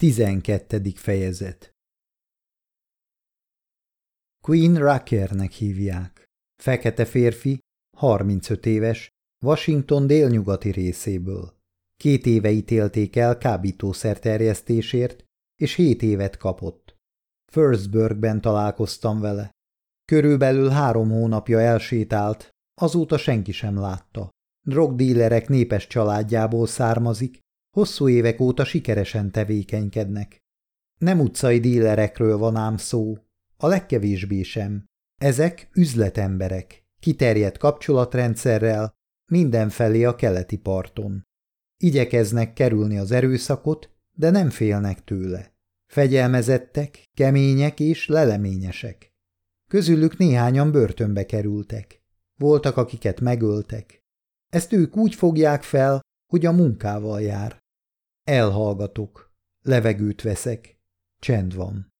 12. fejezet Queen Rackernek hívják. Fekete férfi, 35 éves, Washington délnyugati részéből. Két éve ítélték el kábítószer terjesztésért, és hét évet kapott. Firstburgben találkoztam vele. Körülbelül három hónapja elsétált, azóta senki sem látta. Drogdílerek népes családjából származik, Hosszú évek óta sikeresen tevékenykednek. Nem utcai dílerekről van ám szó, a legkevésbé sem. Ezek üzletemberek, kiterjedt kapcsolatrendszerrel, mindenfelé a keleti parton. Igyekeznek kerülni az erőszakot, de nem félnek tőle. Fegyelmezettek, kemények és leleményesek. Közülük néhányan börtönbe kerültek. Voltak, akiket megöltek. Ezt ők úgy fogják fel, hogy a munkával jár. Elhallgatok. Levegőt veszek. Csend van.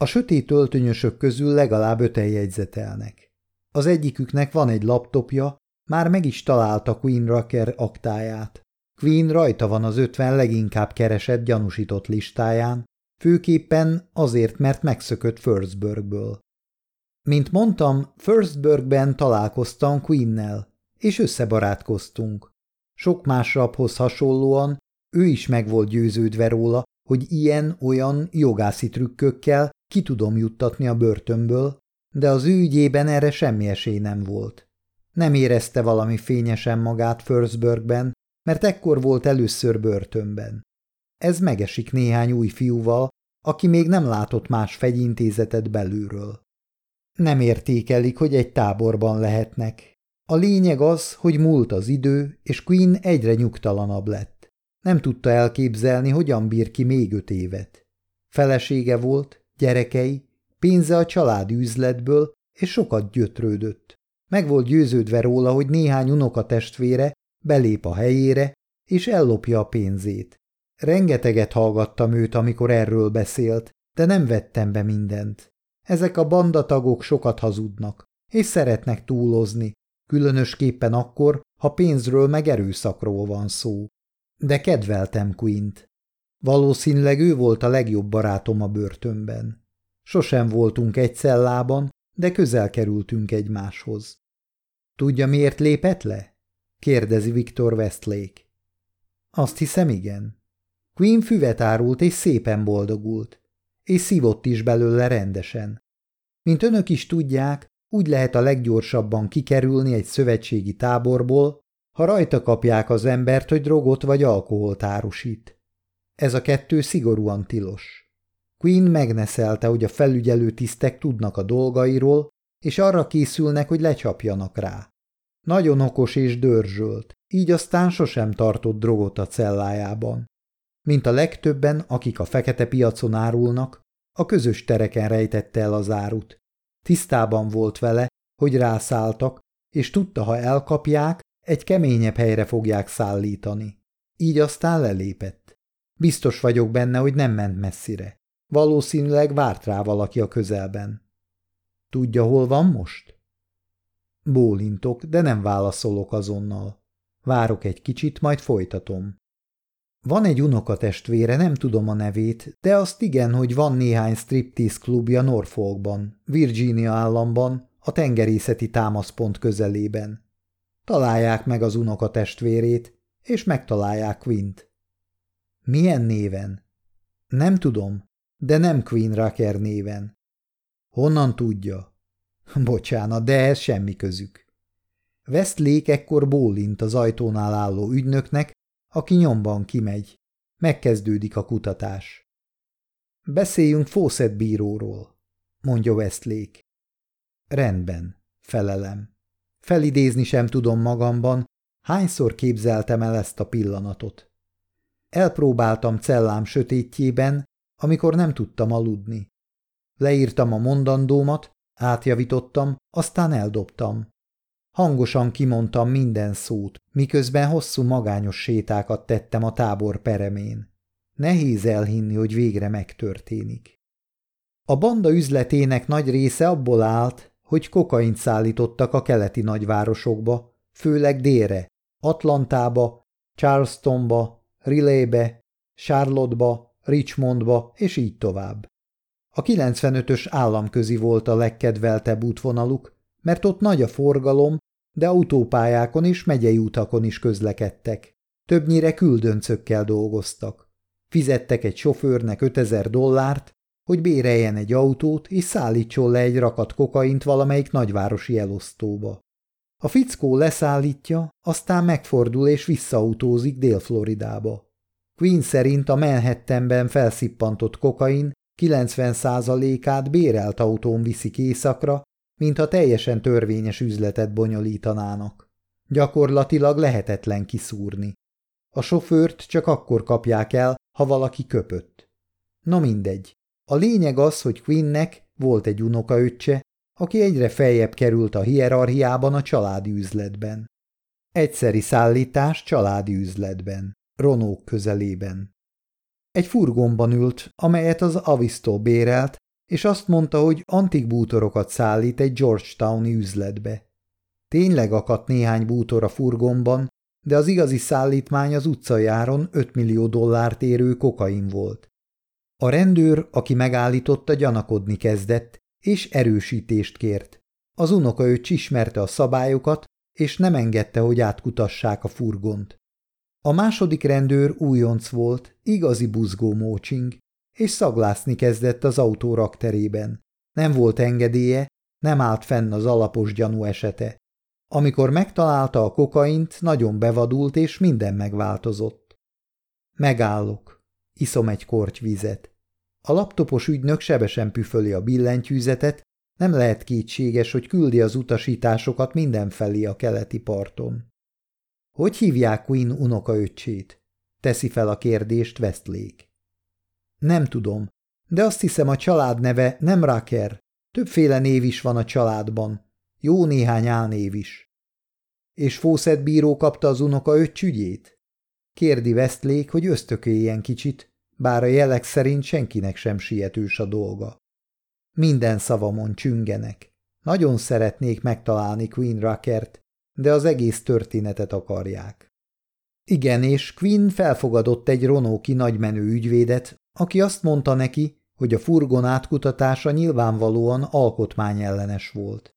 A sötét öltönyösök közül legalább öten jegyzetelnek. Az egyiküknek van egy laptopja, már meg is találta Queen Rucker aktáját. Queen rajta van az ötven leginkább keresett gyanúsított listáján, főképpen azért, mert megszökött Firstburgből. Mint mondtam, Firstburgben találkoztam Queennel, és összebarátkoztunk. Sok más rabhoz hasonlóan ő is meg volt győződve róla, hogy ilyen-olyan jogászi trükkökkel ki tudom juttatni a börtönből, de az ügyében erre semmi esély nem volt. Nem érezte valami fényesen magát Firstburgben, mert ekkor volt először börtönben. Ez megesik néhány új fiúval, aki még nem látott más fegyintézetet belülről. Nem értékelik, hogy egy táborban lehetnek. A lényeg az, hogy múlt az idő, és Queen egyre nyugtalanabb lett. Nem tudta elképzelni, hogyan bír ki még öt évet. Felesége volt, gyerekei, pénze a családi üzletből, és sokat gyötrődött. Meg volt győződve róla, hogy néhány unokatestvére belép a helyére, és ellopja a pénzét. Rengeteget hallgattam őt, amikor erről beszélt, de nem vettem be mindent. Ezek a bandatagok sokat hazudnak, és szeretnek túlozni, különösképpen akkor, ha pénzről meg erőszakról van szó. De kedveltem Quint. Valószínűleg ő volt a legjobb barátom a börtönben. Sosem voltunk egy cellában, de közel kerültünk egymáshoz. Tudja, miért lépett le? kérdezi Viktor Westlake. Azt hiszem, igen. Queen füvet árult és szépen boldogult, és szívott is belőle rendesen. Mint önök is tudják, úgy lehet a leggyorsabban kikerülni egy szövetségi táborból, ha rajta kapják az embert, hogy drogot vagy alkoholt árusít. Ez a kettő szigorúan tilos. Queen megneszelte, hogy a felügyelő tisztek tudnak a dolgairól, és arra készülnek, hogy lecsapjanak rá. Nagyon okos és dörzsölt, így aztán sosem tartott drogot a cellájában. Mint a legtöbben, akik a fekete piacon árulnak, a közös tereken rejtette el az árut. Tisztában volt vele, hogy rászálltak, és tudta, ha elkapják, egy keményebb helyre fogják szállítani. Így aztán lelépett. Biztos vagyok benne, hogy nem ment messzire. Valószínűleg várt rá valaki a közelben. Tudja, hol van most? Bólintok, de nem válaszolok azonnal. Várok egy kicsit, majd folytatom. Van egy unokatestvére, nem tudom a nevét, de azt igen, hogy van néhány striptease klubja Norfolkban, Virginia államban, a tengerészeti támaszpont közelében. Találják meg az unoka testvérét, és megtalálják Quint. Milyen néven? Nem tudom, de nem Queen Racker néven. Honnan tudja? Bocsánat, de ez semmi közük. Westlake ekkor bólint az ajtónál álló ügynöknek, aki nyomban kimegy. Megkezdődik a kutatás. Beszéljünk Fawcett bíróról, mondja Westlake. Rendben, felelem. Felidézni sem tudom magamban, hányszor képzeltem el ezt a pillanatot. Elpróbáltam cellám sötétjében, amikor nem tudtam aludni. Leírtam a mondandómat, átjavítottam, aztán eldobtam. Hangosan kimondtam minden szót, miközben hosszú magányos sétákat tettem a tábor peremén. Nehéz elhinni, hogy végre megtörténik. A banda üzletének nagy része abból állt, hogy kokaint szállítottak a keleti nagyvárosokba, főleg délre, Atlantába, Charlestonba, Rillébe, Charlotteba, Richmondba, és így tovább. A 95-ös államközi volt a legkedveltebb útvonaluk, mert ott nagy a forgalom, de autópályákon és megyei utakon is közlekedtek. Többnyire küldöncökkel dolgoztak. Fizettek egy sofőrnek 5000 dollárt, hogy béreljen egy autót és szállítson le egy rakat kokaint valamelyik nagyvárosi elosztóba. A fickó leszállítja, aztán megfordul és visszaautózik Dél-Floridába. Queen szerint a Manhattanben felszippantott kokain 90%-át bérelt autón viszik éjszakra, mintha teljesen törvényes üzletet bonyolítanának. Gyakorlatilag lehetetlen kiszúrni. A sofőrt csak akkor kapják el, ha valaki köpött. Na mindegy. A lényeg az, hogy Quinnnek volt egy unokaöccse, aki egyre feljebb került a hierarchiában a családi üzletben. Egyszeri szállítás családi üzletben, Ronók közelében. Egy furgonban ült, amelyet az Avistó bérelt, és azt mondta, hogy antik bútorokat szállít egy Georgetowni üzletbe. Tényleg akadt néhány bútor a furgonban, de az igazi szállítmány az utcajáron 5 millió dollárt érő kokain volt. A rendőr, aki megállította, gyanakodni kezdett, és erősítést kért. Az unokaöcs ismerte a szabályokat, és nem engedte, hogy átkutassák a furgont. A második rendőr újonc volt, igazi buzgó mócsing, és szaglászni kezdett az autó rakterében. Nem volt engedélye, nem állt fenn az alapos gyanú esete. Amikor megtalálta a kokaint, nagyon bevadult, és minden megváltozott. Megállok. Iszom egy korty vizet. A laptopos ügynök sebesen püföli a billentyűzetet, nem lehet kétséges, hogy küldi az utasításokat mindenfelé a keleti parton. Hogy hívják Quinn unokaöccsét? Teszi fel a kérdést Westlake. Nem tudom, de azt hiszem a család neve nem Raker. Többféle név is van a családban. Jó néhány álnév is. És Fawcett bíró kapta az unoka öt ügyét? Kérdi Westlake, hogy ösztökéljen kicsit, bár a jelek szerint senkinek sem sietős a dolga. Minden szavamon csüngenek. Nagyon szeretnék megtalálni Queen Rakert, de az egész történetet akarják. Igen, és Quinn felfogadott egy ronóki nagymenő ügyvédet, aki azt mondta neki, hogy a furgon átkutatása nyilvánvalóan alkotmányellenes volt.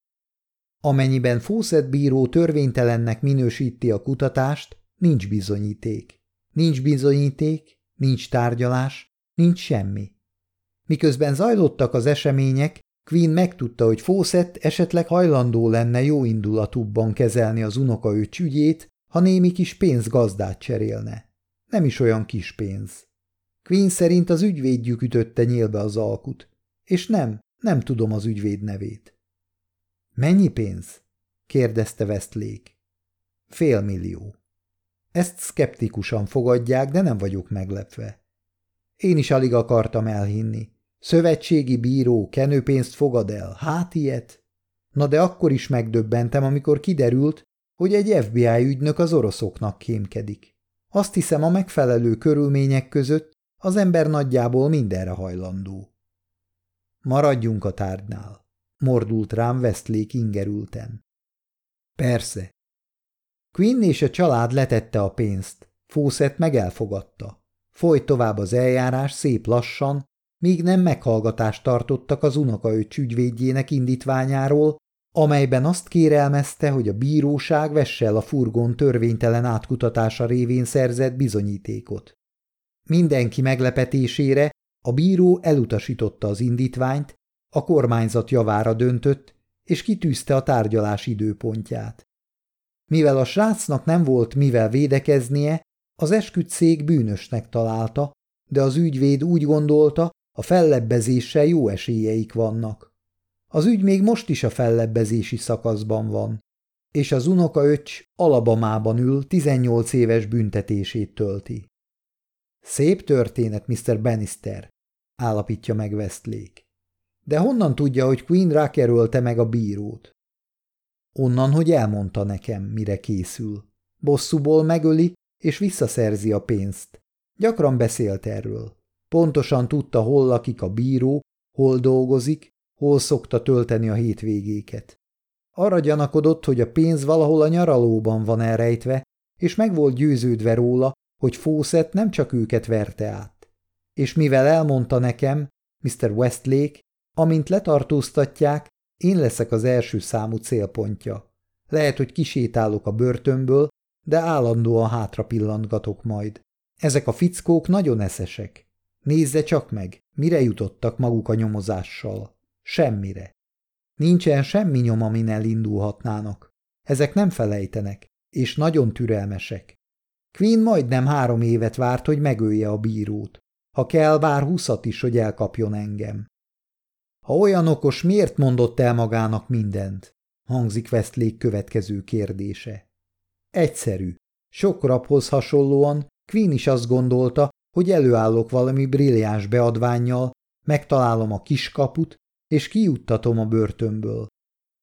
Amennyiben Fawcett bíró törvénytelennek minősíti a kutatást, nincs bizonyíték. Nincs bizonyíték, nincs tárgyalás, nincs semmi. Miközben zajlottak az események, Queen megtudta, hogy Fawcett esetleg hajlandó lenne jó indulatúbban kezelni az unokaöcs ügyét, ha némi kis pénz gazdát cserélne. Nem is olyan kis pénz. Queen szerint az ügyvédjük ütötte nyílbe az alkut, és nem, nem tudom az ügyvéd nevét. Mennyi pénz? kérdezte Westlake. Fél millió. Ezt szkeptikusan fogadják, de nem vagyok meglepve. Én is alig akartam elhinni. Szövetségi bíró kenőpénzt fogad el, hát ilyet? Na de akkor is megdöbbentem, amikor kiderült, hogy egy FBI ügynök az oroszoknak kémkedik. Azt hiszem, a megfelelő körülmények között az ember nagyjából mindenre hajlandó. Maradjunk a tárgynál, mordult rám Westlake ingerülten. Persze. Quinn és a család letette a pénzt, Fawcett meg elfogadta. Folyt tovább az eljárás szép lassan, míg nem meghallgatást tartottak az unokaöcs ügyvédjének indítványáról, amelyben azt kérelmezte, hogy a bíróság vesse el a furgon törvénytelen átkutatása révén szerzett bizonyítékot. Mindenki meglepetésére a bíró elutasította az indítványt, a kormányzat javára döntött, és kitűzte a tárgyalás időpontját. Mivel a srácnak nem volt mivel védekeznie, az esküdszék bűnösnek találta, de az ügyvéd úgy gondolta, a fellebbezéssel jó esélyeik vannak. Az ügy még most is a fellebbezési szakaszban van, és az unokaöcs Alabamában ül 18 éves büntetését tölti. Szép történet, Mr. Bannister, állapítja meg Westlake. De honnan tudja, hogy Queen rákerölte meg a bírót? Onnan, hogy elmondta nekem, mire készül. Bosszúból megöli, és visszaszerzi a pénzt. Gyakran beszélt erről. Pontosan tudta, hol lakik a bíró, hol dolgozik, hol szokta tölteni a hétvégéket. Arra gyanakodott, hogy a pénz valahol a nyaralóban van elrejtve, és meg volt győződve róla, hogy Fószett nem csak őket verte át. és mivel elmondta nekem, Mr. Westlake, amint letartóztatják, én leszek az első számú célpontja. Lehet, hogy kisétálok a börtönből, de állandóan hátra pillantgatok majd. Ezek a fickók nagyon eszesek. Nézze csak meg, mire jutottak maguk a nyomozással. Semmire. Nincsen semmi nyom, amin elindulhatnának. Ezek nem felejtenek, és nagyon türelmesek. Queen majdnem három évet várt, hogy megölje a bírót. Ha kell, bár húszat is, hogy elkapjon engem. Ha olyan okos, miért mondott el magának mindent? Hangzik Westlake következő kérdése. Egyszerű. Sok raphoz hasonlóan Queen is azt gondolta, hogy előállok valami brilliáns beadványjal, megtalálom a kiskaput, és kiuttatom a börtönből.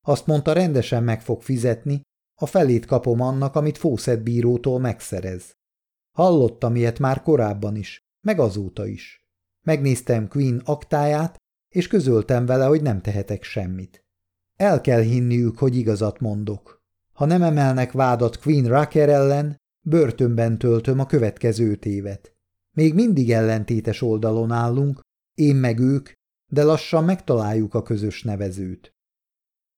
Azt mondta, rendesen meg fog fizetni, a felét kapom annak, amit Fawcett bírótól megszerez. Hallottam ilyet már korábban is, meg azóta is. Megnéztem Queen aktáját, és közöltem vele, hogy nem tehetek semmit. El kell hinniük, hogy igazat mondok. Ha nem emelnek vádat Queen Rucker ellen, börtönben töltöm a következő évet. Még mindig ellentétes oldalon állunk, én meg ők, de lassan megtaláljuk a közös nevezőt.